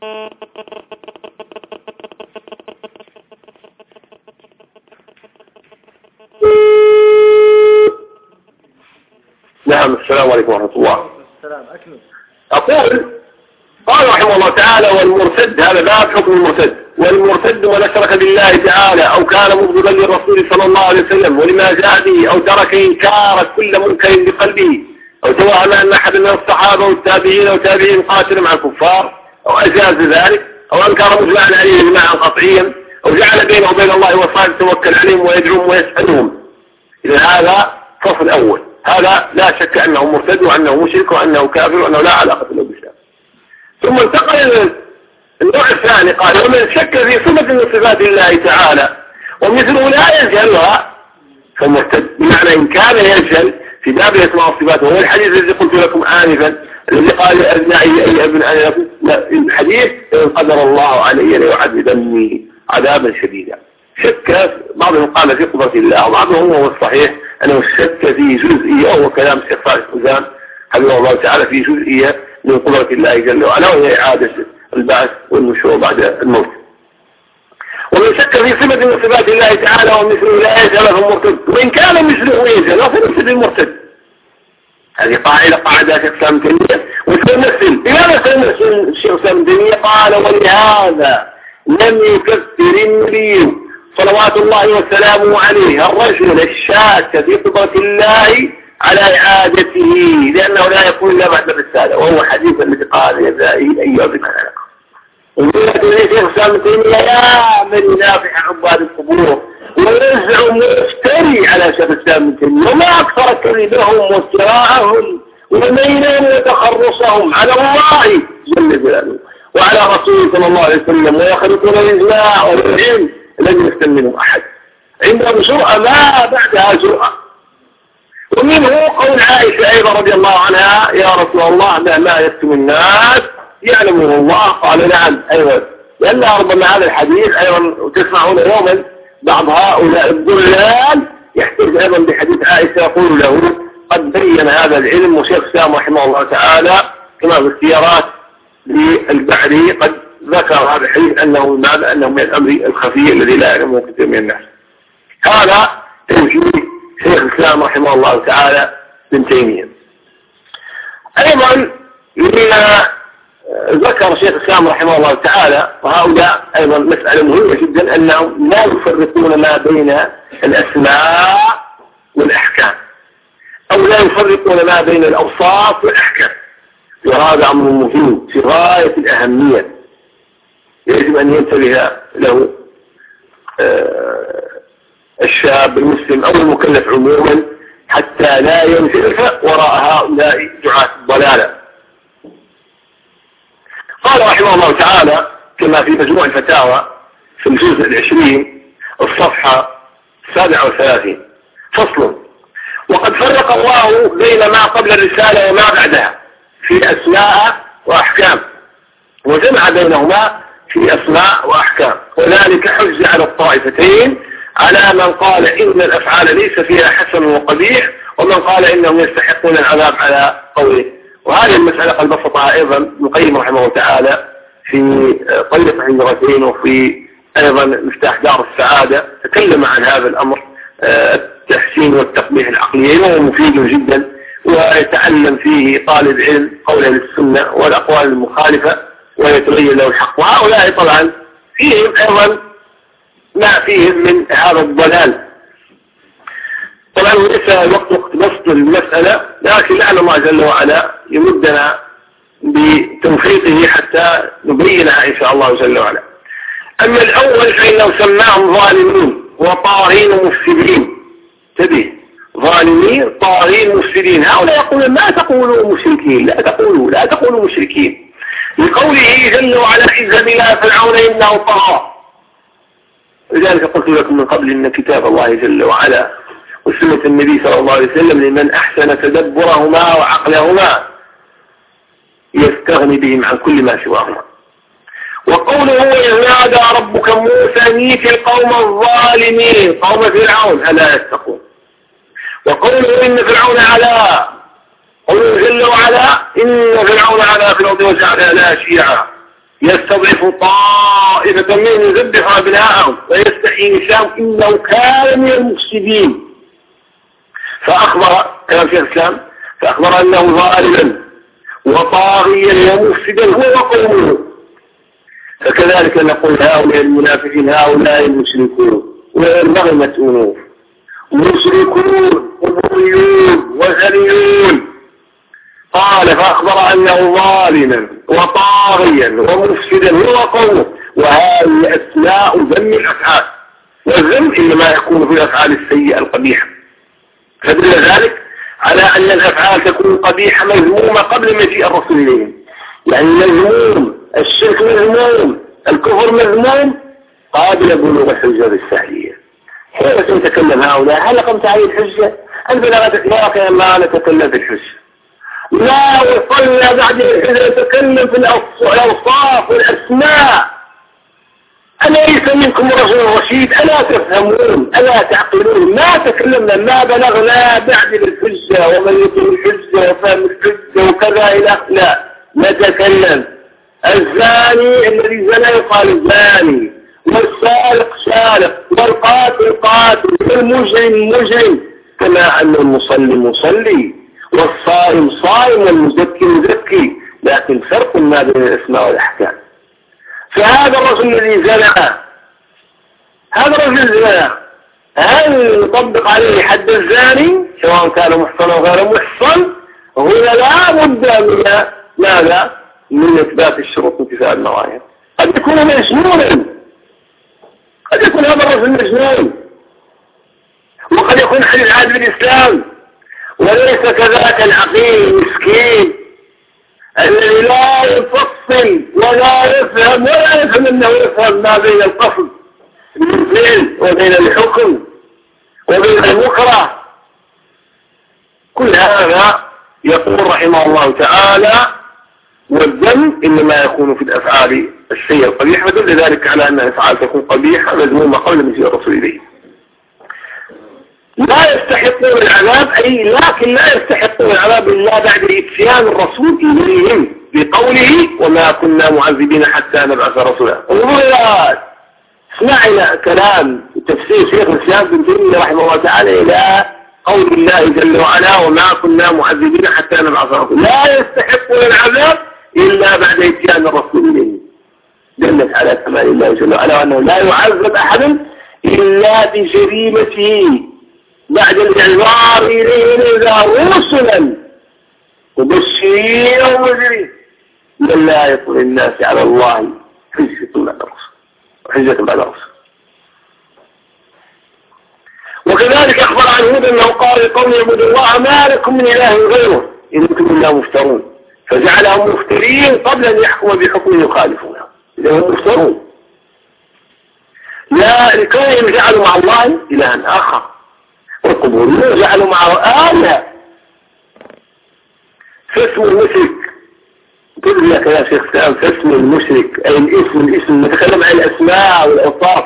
نعم السلام عليكم ورحمة الله. السلام أكمل. أقول قال رحمه الله تعالى والمرتد هذا باب حكم المرتد. والمرتد من أشرك بالله تعالى أو كان مبغضا للرسول صلى الله عليه وسلم ولما جاء به أو ترك إنكار كل منكر بقلبه أو توهم أن أحد من الصحابة والتابعين أو تابعين قاتل مع الكفار أو أجاز ذلك. أو أنكر مجمعا عليه إجماعا قطعيا. أو جعل بينه وبين الله وصائب توكل عليهم ويدعوهم ويسألهم. إذا هذا فصل أول هذا لا شك أنه مرتد وأنه مشرك وأنه كافر وأنه لا علاقة له بالإسلام ثم انتقل إلى النوع الثاني. قال ومن شك في صفة من صفات الله تعالى ومثله لا يجهلها فمرتد بمعنى إن كان يجهل في باب الاسماء والصفات وهو الحديث الذي قلت لكم آنفا الذي قال لأبنائي أي ابن أنا لكم الحديث إن قدر الله علي ليعذبني عذابا شديدا. شك بعضهم قال في قدرة الله وبعضهم هو الصحيح أنه شك في جزئية وهو كلام الشيخ صالح فوزان حفظه الله تعالى في جزئية من قدرة الله جل وعلا وهي إعادة البعث والنشور بعد الموت. ومن شك في صفة من صفات الله تعالى ومثله لا يجهل فالمرتد وإن كان مثله يجهل فنفسد المرتد. هذه قاعدة قاعدة شيخ سام تيمية. وتمثل لماذا تمثل الشيخ سام تيمية؟ قال ولهذا لم يكفر النبي صلوات الله وسلامه عليه الرجل الشاك في قدرة الله على إعادته لأنه لا يكون إلا بعد الرسالة. وهو حديث الذي قال يا أيها بما خلق وقلت لي شيخ سام تيمية يا من نافع عباد القبور ويزعم ويفتري على تيمية. وما أكثر كذبهم وافتراءهم وميلهم وتخرصهم على الله جل جلاله وعلى رسوله صلى الله عليه وسلم ويخلقون الإجماع والعلم لن يفتن منهم أحد. عندهم جرأة ما بعدها جرأة. ومنه قول عائشة أيضا رضي الله عنها يا رسول الله ما يكتم الناس يعلمه الله؟ قال نعم أيضا لأن ربما هذا الحديث أيضا تسمعون يوما. بعض هؤلاء الضلال يحتج أيضا بحديث عائشة يقول له قد بين هذا العلم وشيخ سام رحمه الله تعالى كما في السيارات للبحري قد ذكر هذا الحديث أنه ماذا؟ أنه من الأمر الخفي الذي لا يعلمه كثير من الناس. هذا تنشير شيخ الإسلام رحمه الله تعالى ابن تيمية. أيضا لما ذكر شيخ الإسلام رحمه الله تعالى وهؤلاء أيضا مسألة مهمة جدا أنهم لا يفرقون ما بين الأسماء والأحكام. أو لا يفرقون ما بين الأوصاف والأحكام. وهذا أمر مهم في غاية الأهمية. يجب أن ينتبه له آه، الشاب المسلم أو المكلف عموما حتى لا ينزلف وراء هؤلاء دعاة الضلالة. قال رحمه الله تعالى كما في مجموع الفتاوى في الجزء العشرين الصفحة السابعة والثلاثين. فصل. وقد فرق الله بين ما قبل الرسالة وما بعدها في أسماء وأحكام وجمع بينهما في أسماء وأحكام. وذلك حج على الطائفتين على من قال إن الأفعال ليس فيها حسن وقبيح ومن قال إنهم يستحقون العذاب على قوله. وهذه المسألة قد بسطها أيضا ابن رحمه الله تعالى في طريقة اللغتين وفي أيضا مفتاح دار السعادة تكلم عن هذا الأمر التحسين والتقبيح العقلي وهو مفيد جدا ويتعلم فيه طالب علم قول السنة والأقوال المخالفة ويتبين له الحق. وهؤلاء طبعا فيهم أيضا ما فيهم من هذا الضلال. طبعا ليس الوقت وقت بسط المسألة لكن لعل الله جل وعلا يمدنا بتوفيقه حتى نبينها إن شاء الله جل وعلا. أما الأول فإنه سماهم ظالمين وطاغين مفسدين. تبيه ظالمين طاغين مفسدين. هؤلاء يقولون ما تقولوا مشركين لا تقولوا لا تقولوا مشركين. لقوله جل وعلا اذهب إلى فرعون إنه طغى لذلك قلت لكم من قبل إن كتاب الله جل وعلا وسنة النبي صلى الله عليه وسلم لمن أحسن تدبرهما وعقلهما يستغني بهم عن كل ما سواهما. وقوله إذ نادى ربك موسى نيت القوم الظالمين قوم فرعون ألا يتقون. وقوله إن فرعون على قوله جل وعلا إن فرعون على في الأرض وجعل لا شيعا. يستضعف طائفة منهم يذبح أبناءهم ويستحيي نساءهم إنه كان من المفسدين. فأخبر كلام شيخ الإسلام فأخبر أنه ظالما وطاغيا ومفسدا هو وقومه. فكذلك نقول هؤلاء المنافقين هؤلاء المشركون وينبغي مسؤولون مشركون وضريون وزنيون قال فأخبر أنه ظالما وطاغيا ومفسدا هو قومه وهذه أسماء ذم الأفعال. والذم إنما يكون في الأفعال السيئة القبيحة. فدل ذلك على أن الأفعال تكون قبيحة مذمومة قبل مجيء الرسول إليهم يعني مذموم الشرك مذموم الكفر مذموم قابل بلوغ الحجة بالسهلية. حين تتكلم هؤلاء هل قمت عليه الحجة؟ أنت لا ما نتكلم بالحجة لا وصلنا بعد الحجة نتكلم في الأوصاف والأسماء. أليس منكم رجل رشيد ألا تفهمون ألا تعقلون. ما تكلمنا ما بلغنا بعد الحجة ومن يتم الحجة وفهم الحجة وكذا إلى لا نتكلم. الزاني الذي زنى يقال زاني والسارق سارق والقاتل قاتل والمجرم مجرم. كما أن المصلي مصلي والصائم صائم والمزكي مزكي. لكن فرق ما بين الأسماء والأحكام. فهذا الرجل الذي زنى. هذا الرجل زنى. هل يطبق عليه حد الزاني؟ سواء كان محصن أو غير محصن هنا لا بد من ماذا؟ من إثبات الشروط وانتفاء النوايا قد يكون مجنونا قد يكون هذا الرجل مجنون. وقد يكون حديث عهد بالإسلام. وليس كذاك العقيم المسكين. الذي لا يفصل ولا يفهم ولا يفهم إنه يفهم ما بين القصد الفعل وبين الحكم وبين المكره كل هذا يقول رحمه الله تعالى والذنب إنما يكون في الأفعال الشيء القبيح ودل ذلك على أن الأفعال تكون قبيحة مذمومة قبل مجيء الرسول إليه. لا يستحقون العذاب أي لكن لا يستحقون العذاب إلا بعد إتيان الرسول إليهم بقوله وما كنا معذبين حتى نبعث رسولا. انظر إلى اسمع إلى كلام تفسير شيخ الإسلام بن تيمية رحمه الله تعالى إلى قول الله جل وعلا وما كنا معذبين حتى نبعث رسولا. لا يستحقون العذاب إلا بعد إتيان الرسول إليهم. دلت على كمال الله جل وعلا وأنه لا يعذب أحد إلا بجريمته. بعد الإعذار إليه إذا رسلا مبشرين ومنذرين من لا يطل الناس على الله حجة بعد الرسل. وحجة بعد الرسل. وكذلك أخبر عن هود أنه قال لقوم يعبدوا الله ما لكم من إله غيره إن كنتم إلا مفترون. فجعلهم مفترين قبل أن يحكم بحكم يخالفونه. إذا هم مفترون. لا لكونهم جعلوا مع الله إلها آخر. والقبوريون جعلوا معه آلهة فاسم المشرك. تقول لك يا شيخ سام فاسم المشرك أي الاسم الاسم نتكلم عن الأسماء والأوصاف.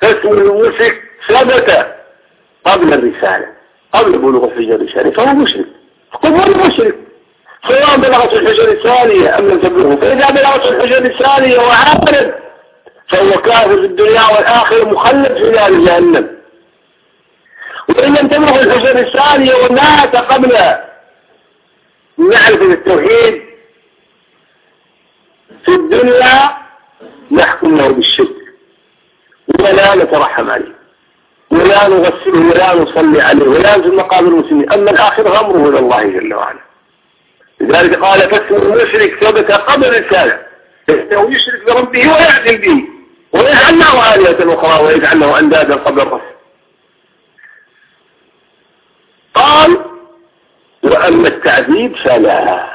فاسم المشرك ثبت قبل الرسالة قبل بلوغ الحجة الرسالة فهو مشرك. قبور مشرك. سواء بلغت الحجة الثانية أم لم تبلغه؟ فإذا بلغت الحجة الثانية وعامل فهو كافر في الدنيا والآخرة مخلد في نار جهنم. وإن لم تبلغ الحجر الثانية ومات قبل معرفة التوحيد في الدنيا نحكم له بالشرك. ولا نترحم عليه. ولا نغسله ولا نصلي عليه ولا ينزل مقام المسلمين. أما الآخر أمره إلى الله جل وعلا. لذلك قال فاسم المشرك ثبت قبل الرسالة إنه يشرك بربه ويعدل به. ويجعل له آلهة أخرى ويجعل له أندادا قبل الرسل قال وأما التعذيب فلا.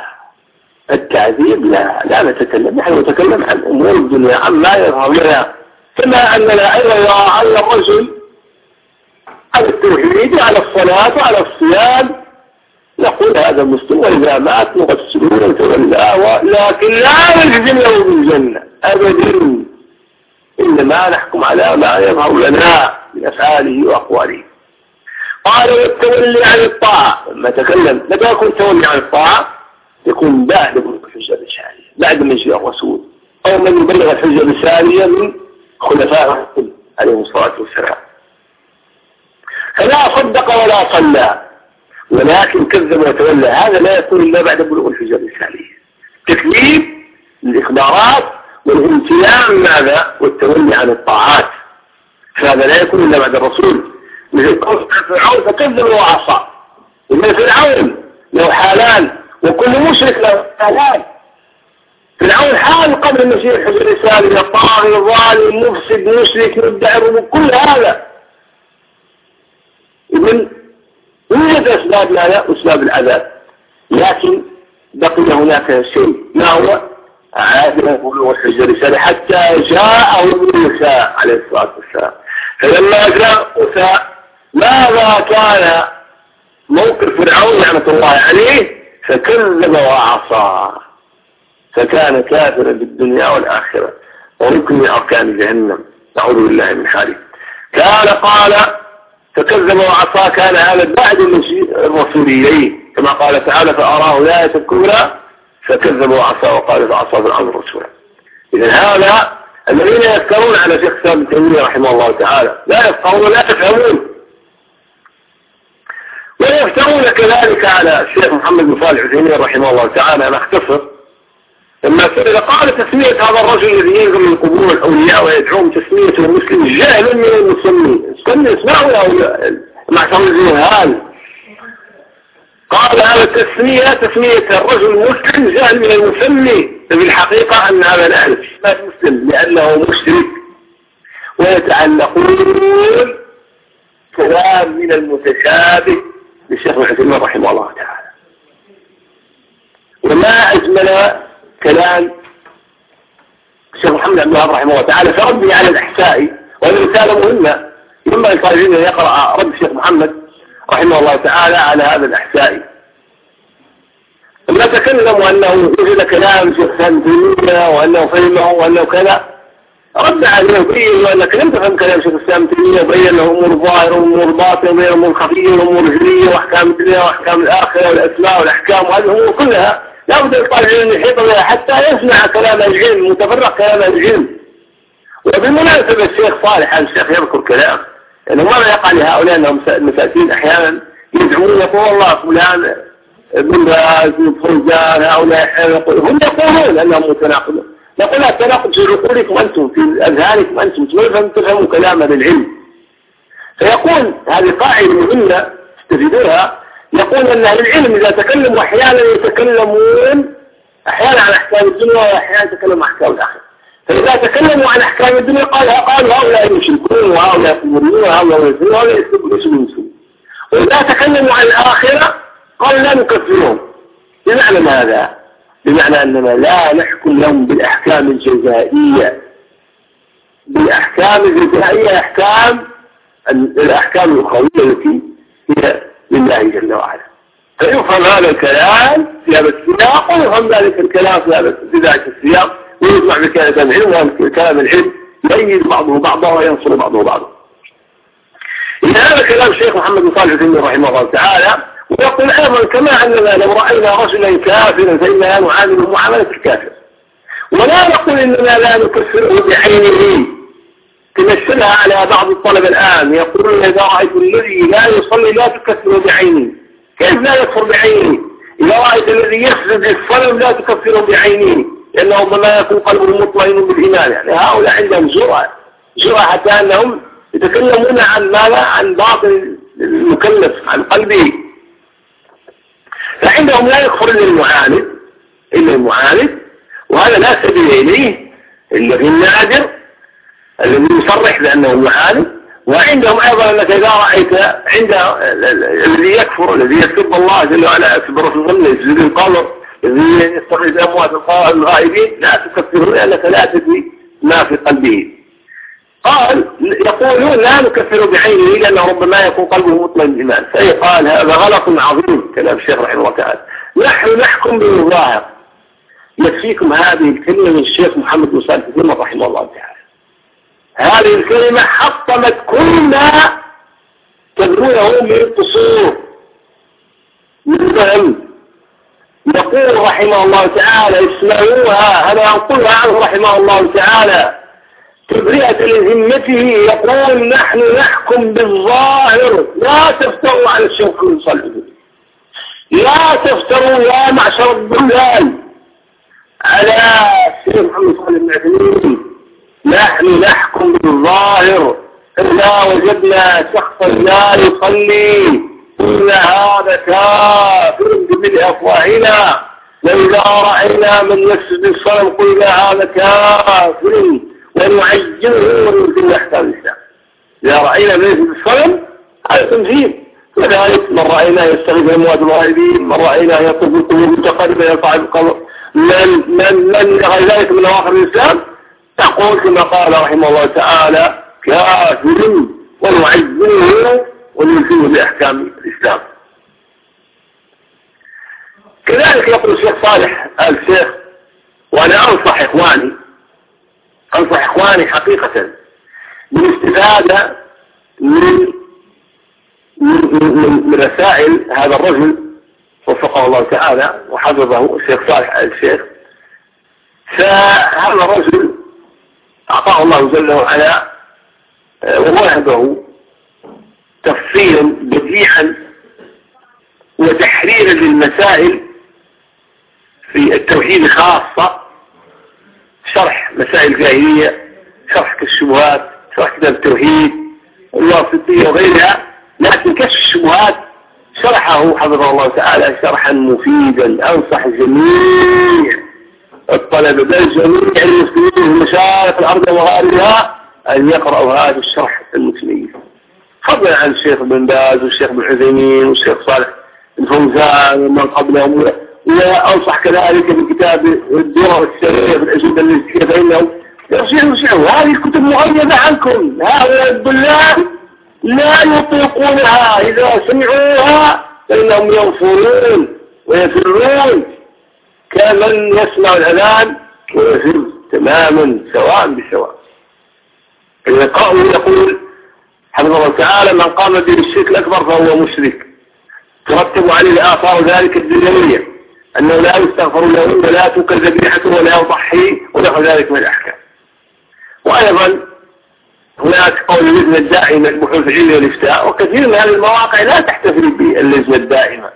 التعذيب لا لا نتكلم. نحن نتكلم عن أمور الدنيا عما يظهر لنا كما أننا أيضا على الرجل على التوحيد على الصلاة على الصيام. نقول هذا مسلم وإذا مات نغسلون وتولاه لكن لا نجزم له بالجنة أبدا. إنما نحكم على ما يظهر لنا من أفعاله وأقواله. قال والتولي عن الطاعة. لما تكلم متى يكون التولي عن الطاعة يكون بعد بلوغ الحجة الرسالية بعد ما يجي الرسول. أو من يبلغ الحجة الرسالية من خلفاء الرسول عليه الصلاة والسلام. فلا صدق ولا صلى. ولكن كذب وتولى. هذا لا يكون إلا بعد بلوغ الحجة الرسالية تكذيب الإخبارات والامتناع ماذا؟ والتولي عن الطاعات. فهذا لا يكون إلا بعد الرسول. فرعون فكذب وعصى. ومن فرعون له حالان وكل مشرك له حالان فرعون حال قبل المسيح حجر الرسالة طاغي ظالم مفسد مشرك مدعي كل هذا. إذن يوجد أسباب لا أسباب العذاب. لكن بقي هناك شيء ما هو؟ عادة بلوغ الحجر الرسالة. حتى جاءه موسى عليه الصلاة والسلام. فلما جاء موسى ماذا كان موقف فرعون نعمة الله عليه؟ فكذب وعصى. فكان كافرا بالدنيا والآخرة. وركن من أركان جهنم. نعوذ بالله من حاله. كان قال فكذب وعصى. كان هذا بعد الرسول إليه. كما قال تعالى فأراه لا الكبرى فكذب وعصى وقال فعصى بالعمر رسولا إذا هذا الذين يذكرون على شيخ سام تيمية رحمه الله تعالى. لا يفقهون ولا يفهمون. ويفترون كذلك على الشيخ محمد بن صالح العثيمين رحمه الله تعالى أنا أختصر. لما سئل قال تسمية هذا الرجل الذي ينزل من قبور الأولياء ويدعوهم تسميته المسلم جهل من المسلمين. استنى اسمعوا يا معتمد الجهال. قال هذا التسمية تسمية الرجل المسلم جهل من المسمي في الحقيقة أن هذا لا مسلم لأنه مشرك ويتعلقون كلام من المتشابه. للشيخ ابن رحمه الله تعالى. وما أجمل كلام الشيخ محمد عبد الله رحمه الله تعالى فربي على الإحساء وهذه رسالة مهمة. ينبغي الطالبين أن يقرأ رد الشيخ محمد رحمه الله تعالى على هذا الإحساء لما تكلموا أنه وجد كلام شيخ سام تيمية وأنه فهمه وأنه كذا رد عليه وبين أنك لم تفهم كلام شيخ الإسلام تيمية وبين له أمور ظاهرة وأمور باطنة وبين أمور خفية وأمور جلية وأحكام الدنيا وأحكام الآخرة والأسماء والأحكام وهذه الأمور كلها لا بد للطالب العلم يحيط بها حتى يسمع كلام العلم وتفرق كلام العلم. وبالمناسبة الشيخ صالح الشيخ يذكر كلام لأنه ماذا يقع لهؤلاء أنهم مساكين أحيانا يزعمون يقول الله فلان ابن باز ابن فرزان هؤلاء هم يقولون أنهم متناقضون. نقول التناقض في عقولكم أنتم في أذهانكم أنتم كيف تفهموا كلام العلم. فيقول هذه قاعدة مهمة تستفيدونها يقول أن أهل العلم إذا تكلموا أحيانا يتكلمون أحيانا عن أحكام الدنيا وأحيانا يتكلموا عن أحكام الآخرة. فإذا تكلموا عن أحكام الدنيا قال قالوا هؤلاء يشركون وهؤلاء يكفرون وهؤلاء يسلمون وهؤلاء يسلمون وإذا تكلموا عن الآخرة قال لا نكفرهم. بمعنى ماذا؟ بمعنى أننا لا نحكم لهم بالأحكام الجزائية. بالأحكام الجزائية أحكام الأحكام الأخوية التي هي لله جل وعلا. فيفهم هذا الكلام في هذا السياق ويفهم ذلك الكلام في هذا ذلك السياق ويسمع بكلام العلم وكلام العلم يميز بعضه بعضا وينصر بعضه بعضا. إن هذا كلام الشيخ محمد بن صالح الدين رحمه الله تعالى ويقول أيضا كما أننا لو رأينا رجلا كافرا فإننا نعامله معاملة الكافر. ولا نقول إننا لا نكفره بعينه. تمثلها على بعض الطلبة الآن. يقولون إذا رأيت الذي لا يصلي لا تكفره بعينه. كيف لا يكفر بعينه؟ إذا رأيت الذي يسجد للصلم لا تكفره بعينه. لأنه ما يكون قلبه مطمئن بالإيمان. يعني هؤلاء عندهم جرأة. جرأة حتى أنهم يتكلمون عن ماذا؟ عن باطن المكلف عن قلبه. فعندهم لا يكفر إلا المعاند إلا المعاند وهذا لا سبيل إليه إلا في النادر الذي يصرح بأنه معاند وعندهم أيضا أنك إذا رأيت عند الذي يكفر الذي يسب الله جل وعلا يسب رسول الله يسجد القبر الذي يستغيث أموات الغائبين لا تكفره لأنك لا تدري ما في قلبه. قال يقولون لا نكفر بعينه لأنه ربما يكون قلبه مطمئن بالإيمان. قال هذا غلط عظيم كلام الشيخ رحمه الله تعالى. نحن نحكم بالظاهر يكفيكم هذه الكلمة من الشيخ محمد بن صالح بن رحمه الله تعالى. هذه الكلمة حطمت كل ما تدرونه من قصور من فهم يقول رحمه الله تعالى اسمعوها أنا أقولها عنه رحمه الله تعالى. تبرئة لذمته يقول نحن نحكم بالظاهر. لا تفتروا على من صلبه لا تفتروا يا معشر الضلال. على الشيخ محمد نحن نحكم بالظاهر. إذا وجدنا شخصا لا يصلي إن هذا كافر بملء أفواهنا. وإذا رأينا من يسجد الصنم قلنا هذا كافر. ونعجله وننزل أحكام الإسلام. إذا رأينا من الصنم هذا تنزيل وذلك من رأينا يستغيث أموات الغائبين من رأينا يطلب القلوب متقربة يرفع القبر. من من من غير ذلك من أواخر الإسلام تقول كما قال رحمه الله تعالى كافر ونعزله ونلزمه بأحكام الإسلام. كذلك يقول الشيخ صالح الشيخ وأنا أنصح إخواني أنصح إخواني حقيقة. بالاستفادة من من رسائل هذا الرجل وفقه الله تعالى وحفظه الشيخ صالح الشيخ. فهذا الرجل أعطاه الله جل وعلا آه، ووهبه تفصيلا بديعا وتحريرا للمسائل في التوحيد خاصة. مسائل جاهلية شرح كالشبهات شرح كتاب التوحيد الواسطية وغيرها. لكن كشف الشبهات شرحه حفظه الله تعالى شرحا مفيدا أنصح جميع الطلبة بل جميع المسلمين في مشارق الأرض وغيرها أن يقرأوا هذا الشرح المسلمين فضلا عن الشيخ بن باز والشيخ بن عثيمين والشيخ صالح الفوزان ومن قبلهم. وأنصح كذلك بكتاب الدور السرية في الأجوبة التي فإنه يرجعوا يرجعوا هذه الكتب مغيبة عنكم. هؤلاء الضلال لا يطيقونها. إذا سمعوها فإنهم ينفرون ويفرون كمن يسمع الأذان ويفر تماما سواء بسواء. القائل يقول حفظه الله تعالى من قام بالشرك الأكبر فهو مشرك. ترتب عليه آثار ذلك الدنيوية. أنه لا يستغفر له ولا تكل ذبيحته ولا يضحي ونحو ذلك من الأحكام. وأيضا هناك قول اللجنة الدائمة البحوث العلمية والإفتاء وكثير من هذه المواقع لا تحتفل باللجنة الدائمة.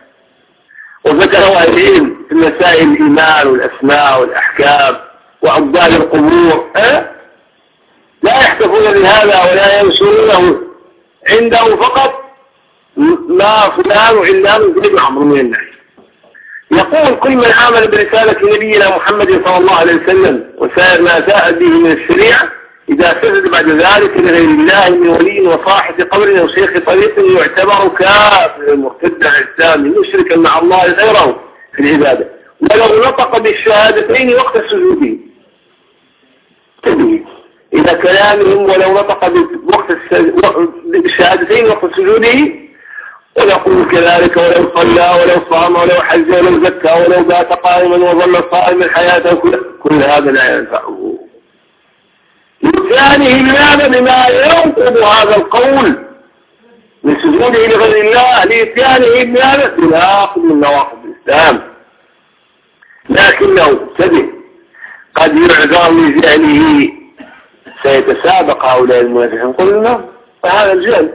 وذكروا العلم في مسائل الإيمان والأسماء والأحكام وعباد القبور أه؟ لا يحتفون بهذا ولا ينشرونه. عنده فقط ما فلان وعلان وكل عمر من الناس. يقول كل من عامل برسالة نبينا محمد صلى الله عليه وسلم وسائر ما جاء به من الشريعة إذا سجد بعد ذلك لغير الله من ولي وصاحب قبر أو شيخ طريق يعتبر كافر مرتد عن الإسلام مشركا مع الله غيره في العبادة. ولو نطق بالشهادتين وقت سجوده. إلى كلامهم ولو نطق بوقت بالشهادتين وقت سجوده ويقول كذلك ولو صلى ولو صام ولو حج ولو زكى ولو بات قائما وظل صائما حياته كل هذا لا ينفعه. لسانه لماذا بما ينقض هذا القول من سجوده لغير الله لإتيانه بماذا بناقض من نواقض الإسلام. لكنه انتبه قد يعذر لجهله سيتسابق هؤلاء المنافقين. قلنا فهذا الجهل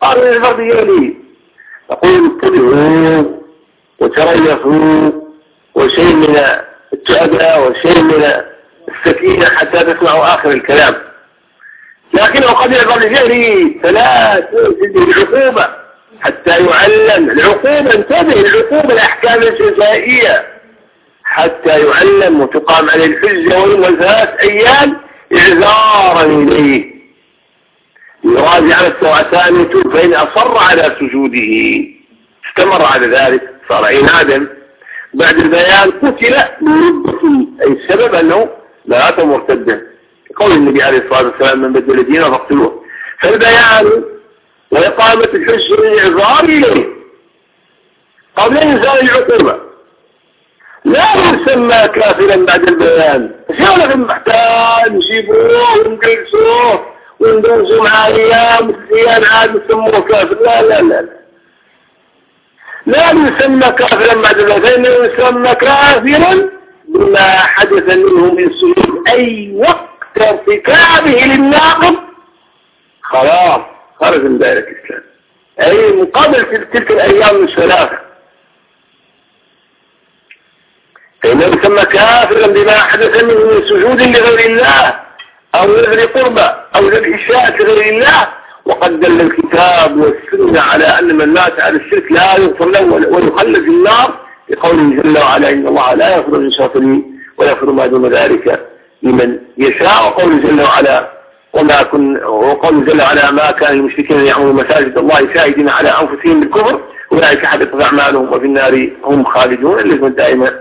قالوا للفرد يلي يقول اتبعوا وتريفوا وشيء من التعبة وشيء من السكينة حتى تسمعوا آخر الكلام. لكنه قد يعبر لجهله فلا تجد العقوبة حتى يعلم العقوبة انتبه العقوبة الأحكام الجزائية. حتى يعلم وتقام عليه الحجة والثلاث أيام إعذارا إليه. يراجع السوءتان يتوب فإن أصر على سجوده. استمر على ذلك صار عنادا بعد البيان قتل أي السبب أنه لا مرتدا قول النبي عليه الصلاة والسلام من بدل دينه فاقتلوه. فالبيان وإقامة الحج الإعذار إليه. قبل إنزال العقوبة. لا يسمى كافرا بعد البيان. شو لكم محتاج نجيبوه ونجلسوه وندوزوا مع أيام وسيان عاد يسموه كافر. لا لا لا لا. يسمى كافرا بعد فإنه يسمى كافرا بما حدث منه من سجود أي وقت ارتكابه للناقض خلاص خرج من دائرة الإسلام. أي مقابل تلك الأيام الثلاثة فإنه يسمى كافرا بما حدث منه من سجود لغير الله. أو نذر قربة أو ذبح شاة لغير الله. وقد دل الكتاب والسنة على أن من مات على الشرك لا يغفر له ويخلد في النار لقوله جل وعلا إن الله لا يغفر من شاطرين ويغفر ما دون ذلك لمن يشاء. وقوله جل وعلا وما كن وقوله جل وعلا ما كان المشركين يعملون مساجد الله شاهدين على أنفسهم بالكفر أولئك حدثت أعمالهم وفي النار هم خالدون. اللي دائما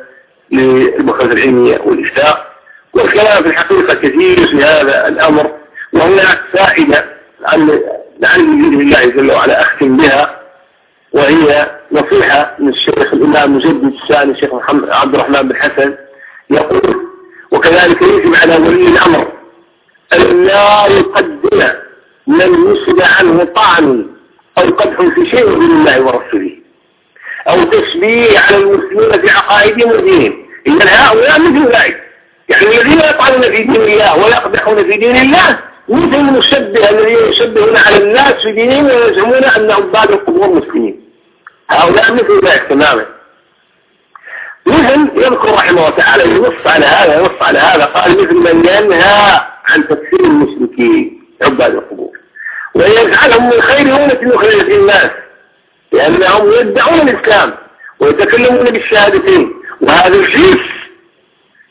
للبحوث العلمية والإفتاء. والكلام في الحقيقة كثير في هذا الأمر وهناك فائدة لعل بإذن الله جل وعلا أختم بها وهي نصيحة من الشيخ الإمام مجدد الثاني الشيخ محمد عبد الرحمن بن حسن يقول وكذلك يجب على ولي الأمر أن لا يقدم من يسد عنه طعن أو قدح في شيء من الله ورسوله أو تشبيه على المسلمين في عقائدهم ودينهم. إن هؤلاء مثل ذلك. يعني الذين يطعنون في دين الله ويقدحون في دين الله مثل المشبه الذين يشبهون على الناس في دينهم ويزعمون أن عباد القبور مسلمين. هؤلاء مثل ذلك تماما مثل يذكر رحمه الله تعالى ينص على هذا ينص على هذا قال مثل من ينهى عن تكفير المشركين عباد القبور. ويجعلهم من خير أمة من الناس لأنهم يدعون الإسلام ويتكلمون بالشهادتين. وهذا الجيش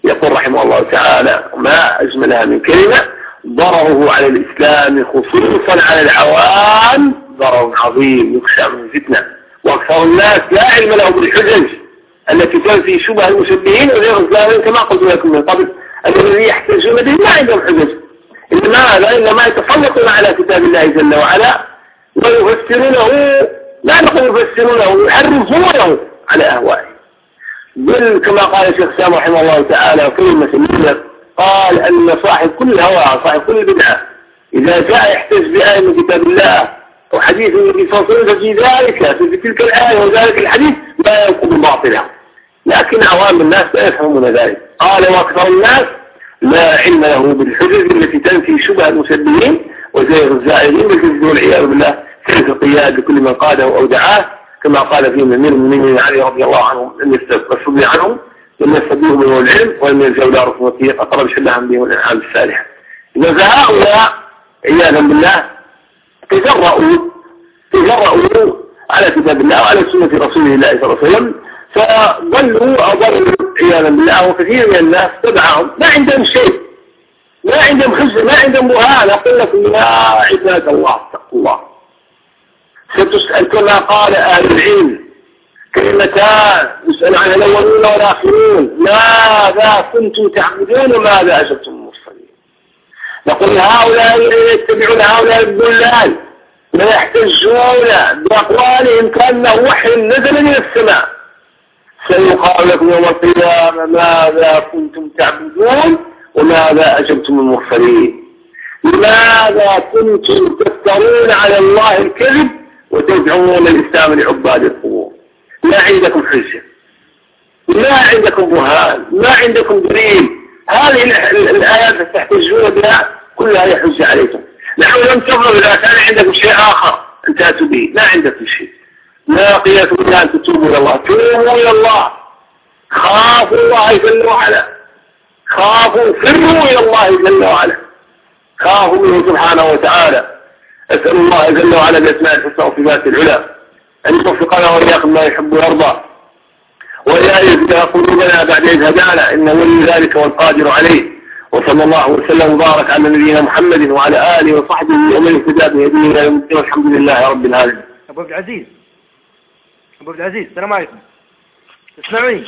يقول رحمه الله تعالى ما أجملها من كلمة ضرره على الإسلام خصوصا على العوام ضرر عظيم يخشى من فتنة. وأكثر الناس لا علم له بالحجج التي تنفي شبه المشبهين وغير الظاهرين كما قلت لكم من قبل الذين يحتجون به ما عندهم حجج. إنما إنما يتسلطون على كتاب الله جل وعلا ويفسرونه لا نقول يفسرونه يحرفونه على أهوائهم. بل كما قال الشيخ سام رحمه الله تعالى في المسلمين قال أن صاحب كل هوى صاحب كل بدعة إذا جاء يحتج بآية من كتاب الله وحديث النبي صلى الله عليه وسلم ففي ذلك في تلك الآية وذلك الحديث لا ينقض باطلا لكن عوام الناس لا يفهمون ذلك. قال وأكثر الناس لا علم له بالحجج التي تنفي شبه المسلمين وزيغ الزائرين بالكذب والعياذ بالله. كيف القياد لكل من قاده أو دعاه. كما قال فيهم أمير المؤمنين علي رضي الله عنهم لم يستفضل عنهم لم يستبدلوا منه العلم ولم يلجأوا إلى رسول الوثيق أطلب شلهم بهم الأنعام الصالحة. إذا فهؤلاء عياذا بالله تجرؤوا تجرؤوا على كتاب الله وعلى سنة رسول الله صلى الله عليه وسلم فضلوا أضلوا عياذا بالله وكثير من الناس تبعهم ما عندهم شيء ما عندهم خزي ما عندهم برهان أقول لكم يا عباد الله اتقوا الله. ستسأل كما قال أهل العلم. كلمتان يسأل عن الأولون والآخرون ماذا كنتم تعبدون وماذا أجبتم المرسلين نقول هؤلاء يتبعون هؤلاء الضلال ويحتجون بأقوالهم كأنه وحي نزل من السماء. سيقال لكم يوم القيامة ماذا كنتم تعبدون وماذا أجبتم المرسلين لماذا كنتم تفترون على الله الكذب؟ وتدعون الإسلام لعباد القبور. ما عندكم حجة. ما عندكم برهان. ما عندكم دليل. هذه الآيات تحتجون بها كلها هي حجة عليكم. نحن لم تظلم إذا كان عندكم شيء آخر أن تأتوا به. ما عندكم شيء. ما قيلكم إلا أن تتوبوا إلى الله. توبوا إلى الله. خافوا الله جل وعلا. خافوا فروا إلى الله جل وعلا. خافوا منه سبحانه وتعالى. أسأل الله جل وعلا بأسماء الحسنى وصفات العلا. أن يوفقنا وإياكم ما يحب ويرضى. وإلا يزكى قلوبنا بعد إذ هدانا إنه ولي ذلك والقادر عليه. وصلى الله وسلم وبارك على نبينا محمد وعلى آله وصحبه ومن اهتدى بهديه إلى يوم الدين. والحمد لله رب العالمين. أبو عبد العزيز. أبو عبد العزيز السلام عليكم. اسمعوني